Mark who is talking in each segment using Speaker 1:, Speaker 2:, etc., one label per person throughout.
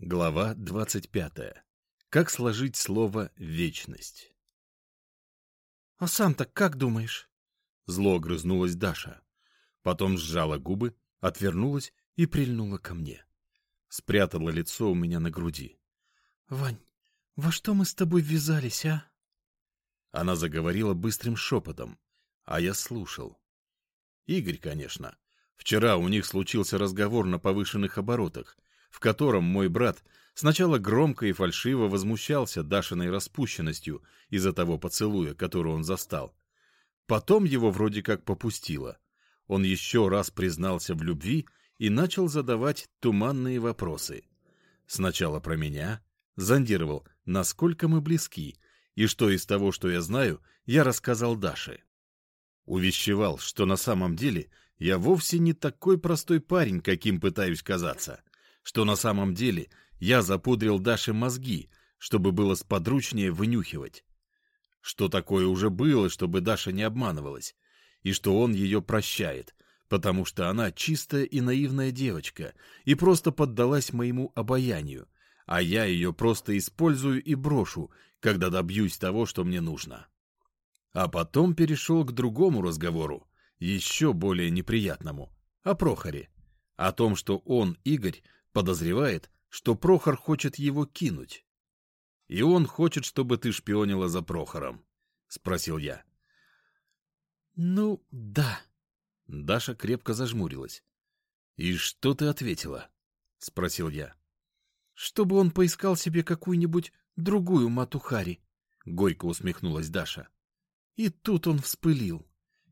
Speaker 1: Глава 25. Как сложить слово «вечность»?
Speaker 2: — А сам-то как думаешь?
Speaker 1: Зло огрызнулась Даша. Потом сжала губы, отвернулась и прильнула ко мне. Спрятала лицо у меня на груди.
Speaker 2: — Вань, во что мы с тобой ввязались, а?
Speaker 1: Она заговорила быстрым шепотом, а я слушал. Игорь, конечно. Вчера у них случился разговор на повышенных оборотах — в котором мой брат сначала громко и фальшиво возмущался Дашиной распущенностью из-за того поцелуя, который он застал. Потом его вроде как попустило. Он еще раз признался в любви и начал задавать туманные вопросы. Сначала про меня, зондировал, насколько мы близки, и что из того, что я знаю, я рассказал Даше. Увещевал, что на самом деле я вовсе не такой простой парень, каким пытаюсь казаться что на самом деле я запудрил Даше мозги, чтобы было сподручнее вынюхивать. Что такое уже было, чтобы Даша не обманывалась, и что он ее прощает, потому что она чистая и наивная девочка и просто поддалась моему обаянию, а я ее просто использую и брошу, когда добьюсь того, что мне нужно. А потом перешел к другому разговору, еще более неприятному, о Прохоре, о том, что он, Игорь, Подозревает, что Прохор хочет его кинуть. — И он хочет, чтобы ты шпионила за Прохором? — спросил я.
Speaker 2: — Ну, да.
Speaker 1: Даша крепко зажмурилась. — И что ты ответила? — спросил я.
Speaker 2: — Чтобы он поискал себе какую-нибудь другую матухари, — горько усмехнулась Даша. И тут он вспылил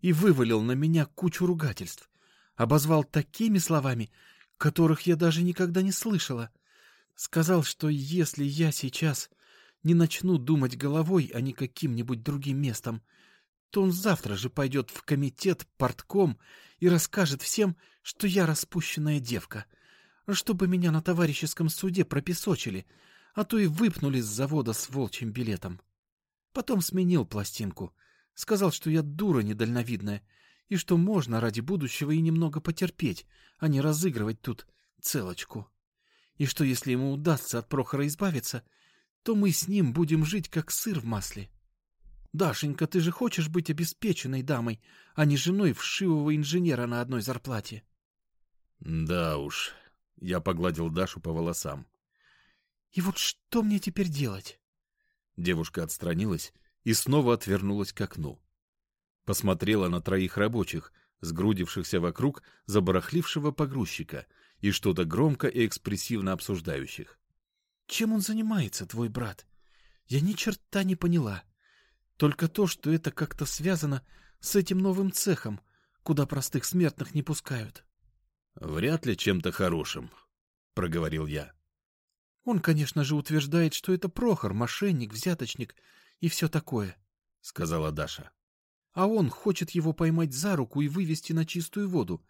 Speaker 2: и вывалил на меня кучу ругательств, обозвал такими словами, которых я даже никогда не слышала. Сказал, что если я сейчас не начну думать головой, а не каким-нибудь другим местом, то он завтра же пойдет в комитет портком и расскажет всем, что я распущенная девка, чтобы меня на товарищеском суде пропесочили, а то и выпнули с завода с волчьим билетом. Потом сменил пластинку, сказал, что я дура недальновидная, и что можно ради будущего и немного потерпеть, а не разыгрывать тут целочку. И что если ему удастся от Прохора избавиться, то мы с ним будем жить как сыр в масле. Дашенька, ты же хочешь быть обеспеченной дамой, а не женой вшивого инженера на одной зарплате?
Speaker 1: Да уж, я погладил Дашу по волосам.
Speaker 2: И вот что мне теперь делать?
Speaker 1: Девушка отстранилась и снова отвернулась к окну посмотрела на троих рабочих, сгрудившихся вокруг забарахлившего погрузчика и что-то громко и экспрессивно обсуждающих.
Speaker 2: — Чем он занимается, твой брат? Я ни черта не поняла. Только то, что это как-то связано с этим новым цехом, куда простых смертных не пускают.
Speaker 1: — Вряд ли чем-то хорошим, — проговорил я.
Speaker 2: — Он, конечно же, утверждает, что это Прохор, мошенник, взяточник и все такое, — сказала Даша а он хочет его поймать за руку и вывести на чистую воду.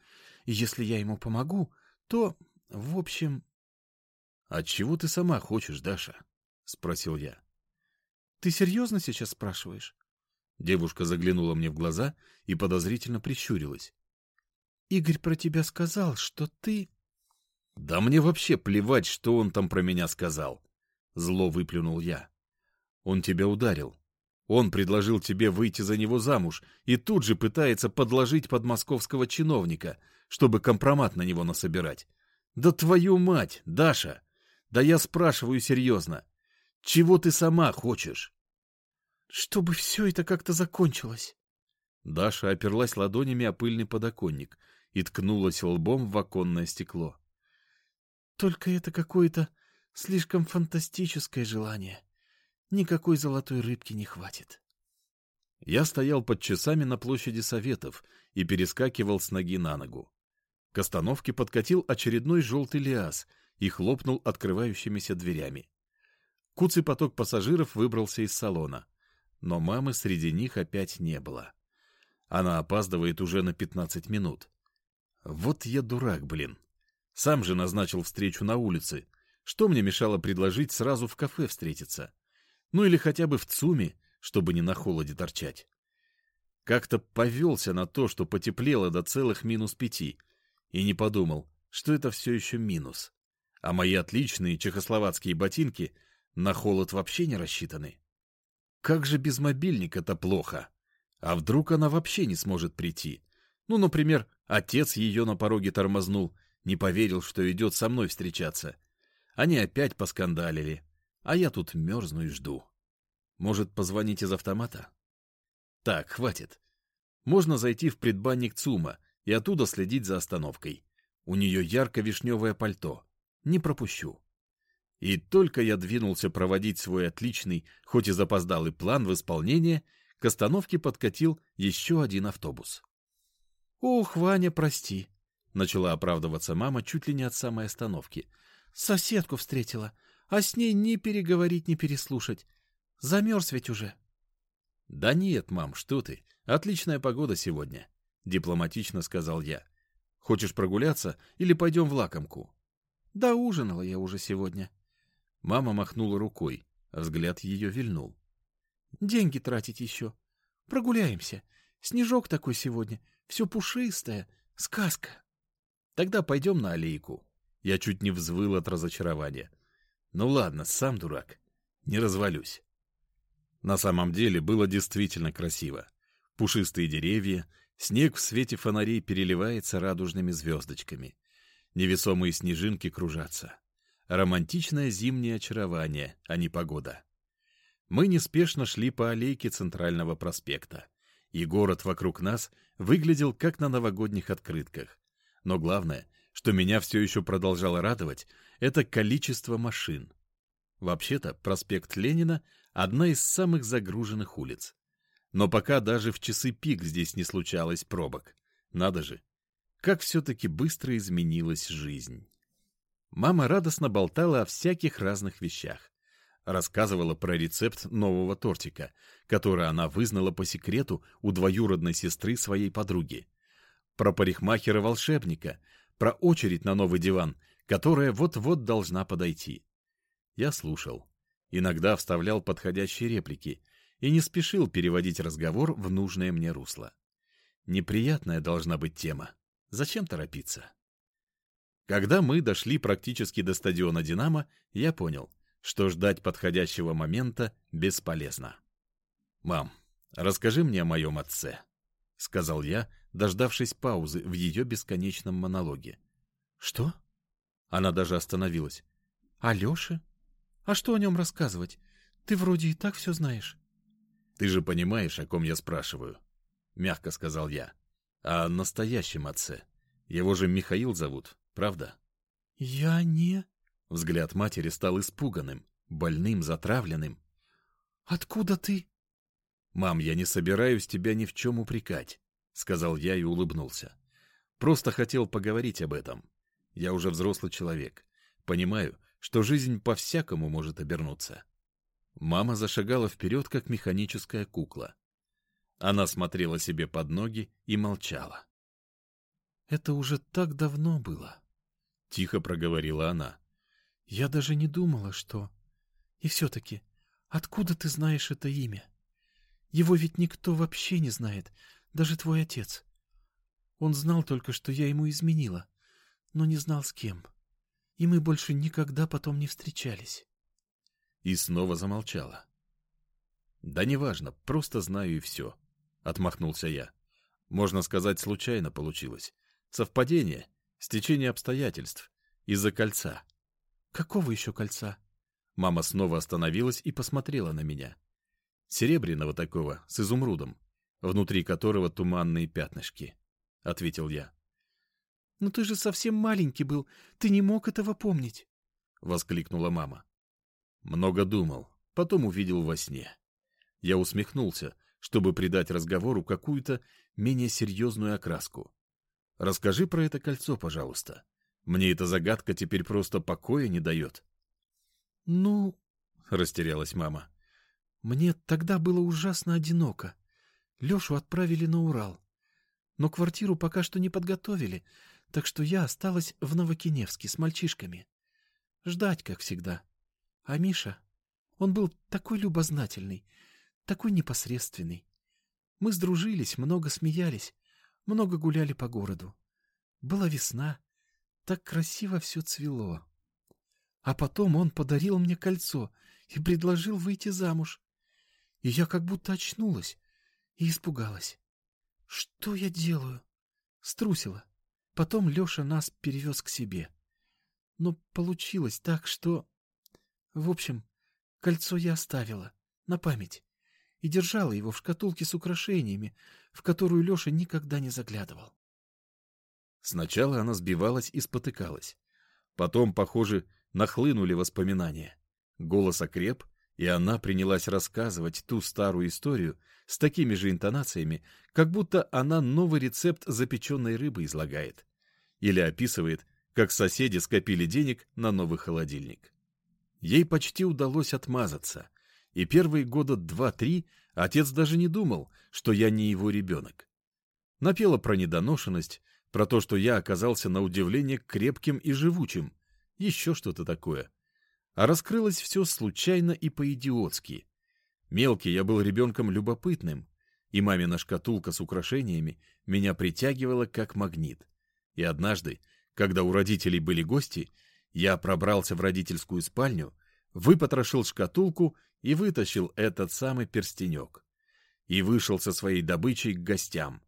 Speaker 2: Если я ему помогу, то, в общем...
Speaker 1: — А чего ты сама хочешь, Даша? — спросил я.
Speaker 2: — Ты серьезно сейчас спрашиваешь?
Speaker 1: Девушка заглянула мне в глаза и подозрительно прищурилась.
Speaker 2: — Игорь про тебя сказал, что ты...
Speaker 1: — Да мне вообще плевать, что он там про меня сказал. Зло выплюнул я. Он тебя ударил. Он предложил тебе выйти за него замуж и тут же пытается подложить под московского чиновника, чтобы компромат на него насобирать. Да твою мать, Даша! Да я спрашиваю серьезно. Чего ты сама хочешь?
Speaker 2: Чтобы все это как-то закончилось.
Speaker 1: Даша оперлась ладонями о пыльный подоконник и ткнулась лбом в оконное стекло.
Speaker 2: Только это какое-то слишком фантастическое желание. Никакой золотой рыбки не хватит.
Speaker 1: Я стоял под часами на площади Советов и перескакивал с ноги на ногу. К остановке подкатил очередной желтый лиаз и хлопнул открывающимися дверями. Куцый поток пассажиров выбрался из салона, но мамы среди них опять не было. Она опаздывает уже на пятнадцать минут. Вот я дурак, блин. Сам же назначил встречу на улице. Что мне мешало предложить сразу в кафе встретиться? Ну или хотя бы в ЦУМе, чтобы не на холоде торчать. Как-то повелся на то, что потеплело до целых минус пяти, и не подумал, что это все еще минус. А мои отличные чехословацкие ботинки на холод вообще не рассчитаны. Как же без мобильника-то плохо. А вдруг она вообще не сможет прийти? Ну, например, отец ее на пороге тормознул, не поверил, что идет со мной встречаться. Они опять поскандалили, а я тут мерзну и жду. Может, позвонить из автомата? Так, хватит. Можно зайти в предбанник ЦУМа и оттуда следить за остановкой. У нее ярко-вишневое пальто. Не пропущу. И только я двинулся проводить свой отличный, хоть и запоздалый план в исполнение, к остановке подкатил еще один автобус.
Speaker 2: «Ох, Ваня, прости», — начала оправдываться мама чуть ли не от самой остановки. «Соседку встретила, а с ней ни переговорить, ни переслушать. Замерз ведь уже».
Speaker 1: «Да нет, мам, что ты, отличная погода сегодня», — дипломатично сказал я. «Хочешь прогуляться или пойдем в лакомку?»
Speaker 2: «Да ужинала я уже сегодня»,
Speaker 1: Мама махнула рукой, взгляд ее вильнул.
Speaker 2: «Деньги тратить еще. Прогуляемся. Снежок такой сегодня, все пушистое, сказка».
Speaker 1: «Тогда пойдем на аллейку». Я чуть не взвыл от разочарования. «Ну ладно, сам дурак. Не развалюсь». На самом деле было действительно красиво. Пушистые деревья, снег в свете фонарей переливается радужными звездочками. Невесомые снежинки кружатся. Романтичное зимнее очарование, а не погода. Мы неспешно шли по аллейке Центрального проспекта, и город вокруг нас выглядел как на новогодних открытках. Но главное, что меня все еще продолжало радовать, это количество машин. Вообще-то проспект Ленина — одна из самых загруженных улиц. Но пока даже в часы пик здесь не случалось пробок. Надо же, как все-таки быстро изменилась жизнь. Мама радостно болтала о всяких разных вещах. Рассказывала про рецепт нового тортика, который она вызнала по секрету у двоюродной сестры своей подруги. Про парикмахера-волшебника, про очередь на новый диван, которая вот-вот должна подойти. Я слушал. Иногда вставлял подходящие реплики и не спешил переводить разговор в нужное мне русло. Неприятная должна быть тема. Зачем торопиться? Когда мы дошли практически до стадиона «Динамо», я понял, что ждать подходящего момента бесполезно. «Мам, расскажи мне о моем отце», — сказал я, дождавшись паузы в ее бесконечном монологе.
Speaker 2: «Что?»
Speaker 1: Она даже остановилась.
Speaker 2: «Алёше? А что о нем рассказывать? Ты вроде и так все знаешь».
Speaker 1: «Ты же понимаешь, о ком я спрашиваю», — мягко сказал я. «О настоящем отце. Его же Михаил зовут, правда?
Speaker 2: Я не...
Speaker 1: Взгляд матери стал испуганным, больным, затравленным.
Speaker 2: Откуда ты?
Speaker 1: Мам, я не собираюсь тебя ни в чем упрекать, сказал я и улыбнулся. Просто хотел поговорить об этом. Я уже взрослый человек. Понимаю, что жизнь по-всякому может обернуться. Мама зашагала вперед, как механическая кукла. Она смотрела себе под ноги и молчала.
Speaker 2: Это уже так давно было.
Speaker 1: — тихо проговорила она.
Speaker 2: «Я даже не думала, что... И все-таки, откуда ты знаешь это имя? Его ведь никто вообще не знает, даже твой отец. Он знал только, что я ему изменила, но не знал с кем. И мы больше никогда потом не встречались».
Speaker 1: И снова замолчала. «Да неважно, просто знаю и все», — отмахнулся я. «Можно сказать, случайно получилось. Совпадение — Стечение обстоятельств. Из-за кольца.
Speaker 2: Какого еще кольца?
Speaker 1: Мама снова остановилась и посмотрела на меня. Серебряного такого, с изумрудом, внутри которого туманные пятнышки, — ответил я.
Speaker 2: — Но ты же совсем маленький был, ты не мог этого помнить, —
Speaker 1: воскликнула мама. Много думал, потом увидел во сне. Я усмехнулся, чтобы придать разговору какую-то менее серьезную окраску. Расскажи про это кольцо, пожалуйста. Мне эта загадка теперь просто покоя не дает.
Speaker 2: — Ну...
Speaker 1: — растерялась мама.
Speaker 2: — Мне тогда было ужасно одиноко. Лешу отправили на Урал. Но квартиру пока что не подготовили, так что я осталась в Новокиневске с мальчишками. Ждать, как всегда. А Миша, он был такой любознательный, такой непосредственный. Мы сдружились, много смеялись, много гуляли по городу. Была весна, так красиво все цвело. А потом он подарил мне кольцо и предложил выйти замуж. И я как будто очнулась и испугалась. Что я делаю? Струсила. Потом Леша нас перевез к себе. Но получилось так, что... В общем, кольцо я оставила, на память, и держала его в шкатулке с украшениями, в которую Леша никогда не заглядывал.
Speaker 1: Сначала она сбивалась и спотыкалась. Потом, похоже, нахлынули воспоминания. Голос окреп, и она принялась рассказывать ту старую историю с такими же интонациями, как будто она новый рецепт запеченной рыбы излагает. Или описывает, как соседи скопили денег на новый холодильник. Ей почти удалось отмазаться, и первые года два-три отец даже не думал, что я не его ребенок. Напела про недоношенность, про то, что я оказался на удивление крепким и живучим, еще что-то такое. А раскрылось все случайно и по-идиотски. Мелкий я был ребенком любопытным, и мамина шкатулка с украшениями меня притягивала как магнит. И однажды, когда у родителей были гости, я пробрался в родительскую спальню, выпотрошил шкатулку и вытащил этот самый перстенек. И вышел со своей добычей к гостям.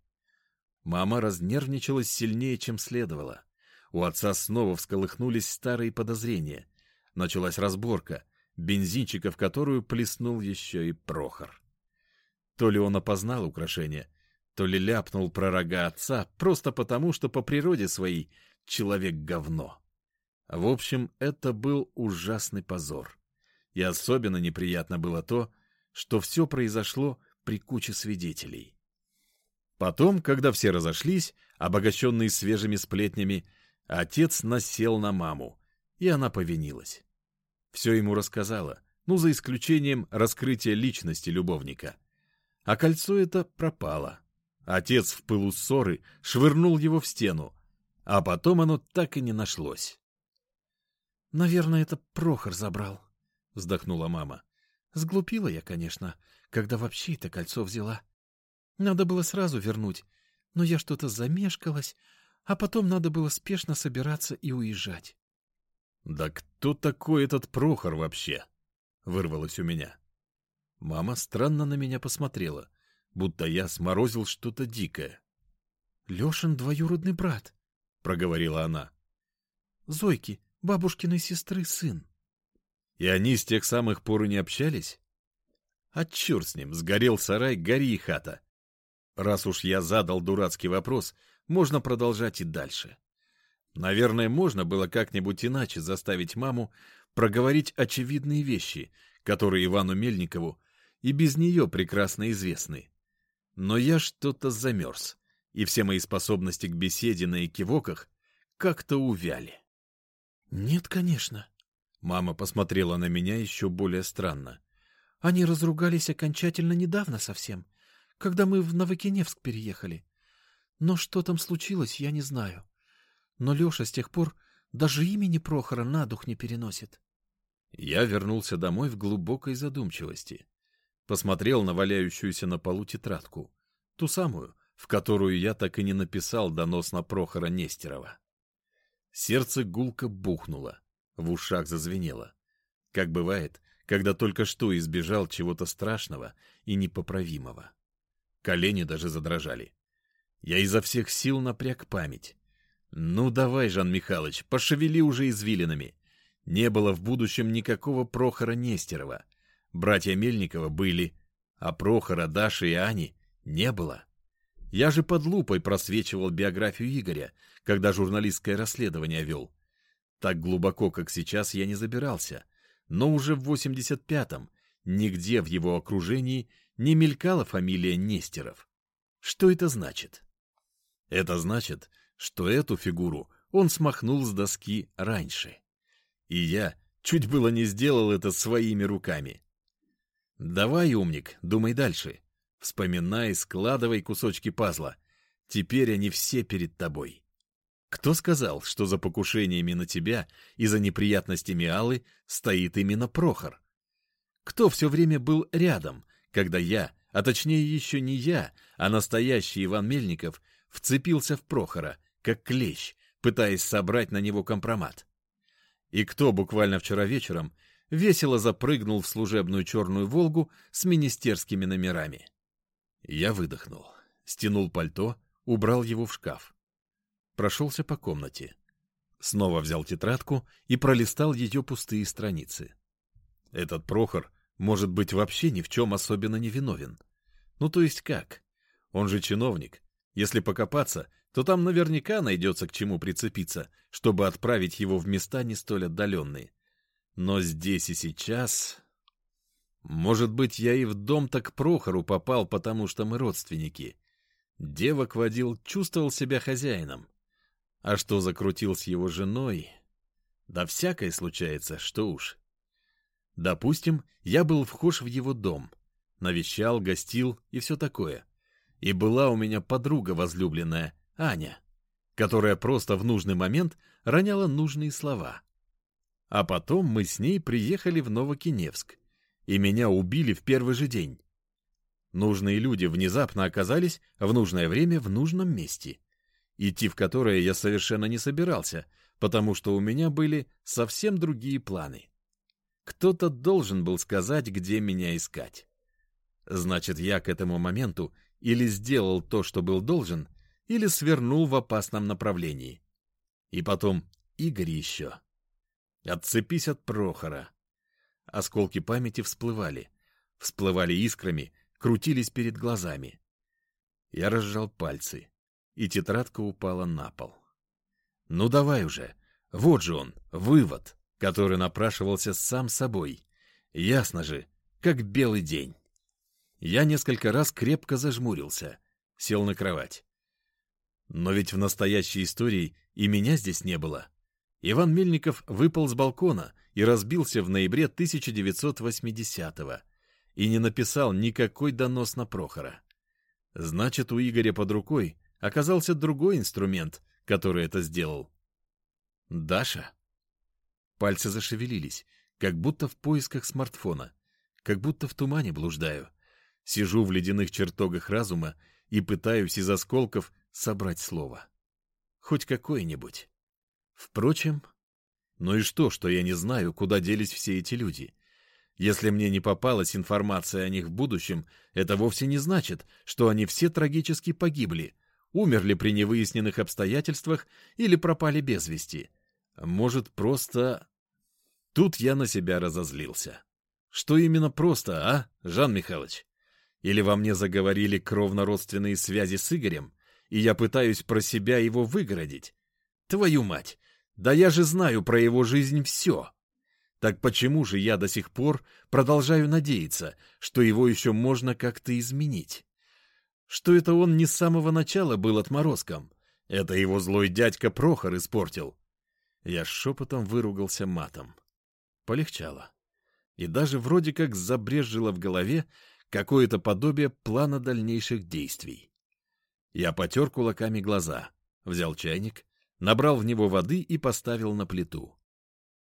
Speaker 1: Мама разнервничалась сильнее, чем следовало. У отца снова всколыхнулись старые подозрения. Началась разборка, бензинчика в которую плеснул еще и Прохор. То ли он опознал украшение, то ли ляпнул про рога отца просто потому, что по природе своей человек говно. В общем, это был ужасный позор. И особенно неприятно было то, что все произошло при куче свидетелей. Потом, когда все разошлись, обогащенные свежими сплетнями, отец насел на маму, и она повинилась. Все ему рассказала, ну, за исключением раскрытия личности любовника. А кольцо это пропало. Отец в пылу ссоры швырнул его в стену, а потом оно так и не нашлось.
Speaker 2: «Наверное, это Прохор забрал», — вздохнула мама. «Сглупила я, конечно, когда вообще это кольцо взяла. Надо было сразу вернуть, но я что-то замешкалась, а потом надо было спешно собираться и уезжать.
Speaker 1: — Да кто такой этот Прохор вообще? — вырвалось у меня. Мама странно на меня посмотрела, будто я сморозил что-то дикое.
Speaker 2: — Лешин двоюродный брат, — проговорила она. — Зойки, бабушкиной сестры, сын.
Speaker 1: — И они с тех самых пор и не общались? А черт с ним, сгорел сарай, гори и хата. Раз уж я задал дурацкий вопрос, можно продолжать и дальше. Наверное, можно было как-нибудь иначе заставить маму проговорить очевидные вещи, которые Ивану Мельникову и без нее прекрасно известны. Но я что-то замерз, и все мои способности к беседе на экивоках как-то увяли.
Speaker 2: «Нет, конечно».
Speaker 1: Мама посмотрела на меня еще более странно.
Speaker 2: «Они разругались окончательно недавно совсем когда мы в Новокиневск переехали. Но что там случилось, я не знаю. Но Леша с тех пор даже имени Прохора на дух не переносит.
Speaker 1: Я вернулся домой в глубокой задумчивости. Посмотрел на валяющуюся на полу тетрадку, ту самую, в которую я так и не написал донос на Прохора Нестерова. Сердце гулко бухнуло, в ушах зазвенело. Как бывает, когда только что избежал чего-то страшного и непоправимого. Колени даже задрожали. Я изо всех сил напряг память. «Ну давай, Жан Михайлович, пошевели уже извилинами». Не было в будущем никакого Прохора Нестерова. Братья Мельникова были, а Прохора, Даши и Ани не было. Я же под лупой просвечивал биографию Игоря, когда журналистское расследование вел. Так глубоко, как сейчас, я не забирался. Но уже в 85-м нигде в его окружении не мелькала фамилия Нестеров. Что это значит? Это значит, что эту фигуру он смахнул с доски раньше. И я чуть было не сделал это своими руками. Давай, умник, думай дальше. Вспоминай, складывай кусочки пазла. Теперь они все перед тобой. Кто сказал, что за покушениями на тебя и за неприятностями Аллы стоит именно Прохор? Кто все время был рядом, когда я, а точнее еще не я, а настоящий Иван Мельников, вцепился в Прохора, как клещ, пытаясь собрать на него компромат.
Speaker 2: И кто буквально вчера вечером весело запрыгнул в служебную черную «Волгу» с министерскими номерами? Я выдохнул, стянул пальто, убрал его в шкаф. Прошелся по комнате. Снова взял тетрадку и пролистал ее пустые страницы. Этот Прохор, может быть, вообще ни в чем особенно не виновен. Ну, то есть как? Он же чиновник. Если покопаться, то там наверняка найдется к чему прицепиться, чтобы отправить его в места не столь отдаленные. Но здесь и сейчас... Может быть, я и в дом-то к Прохору попал, потому что мы родственники. Девок водил, чувствовал себя хозяином. А что закрутил с его женой... Да всякое случается, что уж. Допустим, я был вхож в его дом, навещал, гостил и все такое. И была у меня подруга возлюбленная, Аня, которая просто в нужный момент роняла нужные слова. А потом мы с ней приехали в Новокиневск, и меня убили в первый же день. Нужные люди внезапно оказались в нужное время в нужном месте, идти в которое я совершенно не собирался, потому что у меня были совсем другие планы. Кто-то должен был сказать, где меня искать. Значит, я к этому моменту или сделал то, что был должен, или свернул в опасном направлении. И потом Игорь еще. Отцепись от Прохора. Осколки памяти всплывали. Всплывали искрами, крутились перед глазами. Я разжал пальцы, и тетрадка упала на пол. Ну давай уже, вот же он, вывод, который напрашивался сам собой. Ясно же, как белый день. Я несколько раз крепко зажмурился, сел на кровать. Но ведь в настоящей истории и меня здесь не было. Иван Мельников выпал с балкона и разбился в ноябре 1980-го и не написал никакой донос на Прохора. Значит, у Игоря под рукой оказался другой инструмент, который это сделал. Даша? Пальцы зашевелились, как будто в поисках смартфона, как будто в тумане блуждаю. Сижу в ледяных чертогах разума и пытаюсь из осколков собрать слово. Хоть какое-нибудь. Впрочем, ну и что, что я не знаю, куда делись все эти люди? Если мне не попалась информация о них в будущем, это вовсе не значит, что они все трагически погибли, умерли при невыясненных обстоятельствах или пропали без вести. Может, просто... Тут я на себя разозлился. Что именно просто, а, Жан Михайлович? Или во мне заговорили кровно-родственные связи с Игорем, и я пытаюсь про себя его выгородить. Твою мать! Да я же знаю про его жизнь все. Так почему же я до сих пор продолжаю надеяться, что его еще можно как-то изменить? Что это он не с самого начала был отморозком? Это его злой дядька Прохор испортил. Я шепотом выругался матом. Полегчало. И даже вроде как забрежило в голове какое-то подобие плана дальнейших действий. Я потер кулаками глаза, взял чайник, набрал в него воды и поставил на плиту.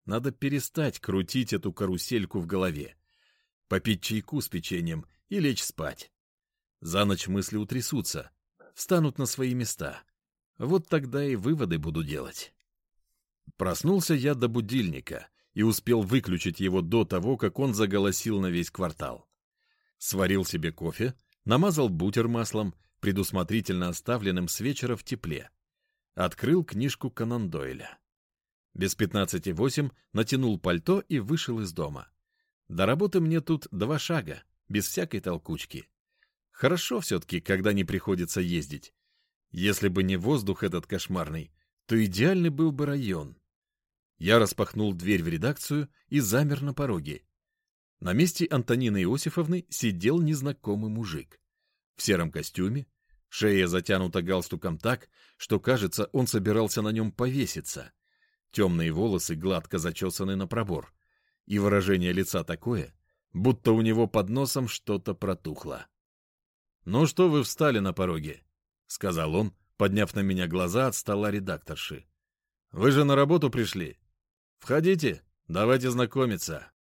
Speaker 2: Надо перестать крутить эту карусельку в голове, попить чайку с печеньем и лечь спать. За ночь мысли утрясутся, встанут на свои места. Вот тогда и выводы буду делать. Проснулся я до будильника и успел выключить его до того, как он заголосил на весь квартал. Сварил себе кофе, намазал бутер маслом, предусмотрительно оставленным с вечера в тепле. Открыл книжку Конан Дойля. Без пятнадцати восемь натянул пальто и вышел из дома. До работы мне тут два шага, без всякой толкучки. Хорошо все-таки, когда не приходится ездить. Если бы не воздух этот кошмарный, то идеальный был бы район. Я распахнул дверь в редакцию и замер на пороге. На месте Антонины Иосифовны сидел незнакомый мужик. В сером костюме, Шея затянута галстуком так, что, кажется, он собирался на нем повеситься. Темные волосы гладко зачесаны на пробор. И выражение лица такое, будто у него под носом что-то протухло. «Ну что вы встали на пороге?» — сказал он, подняв на меня глаза от стола редакторши. «Вы же на работу пришли. Входите, давайте знакомиться».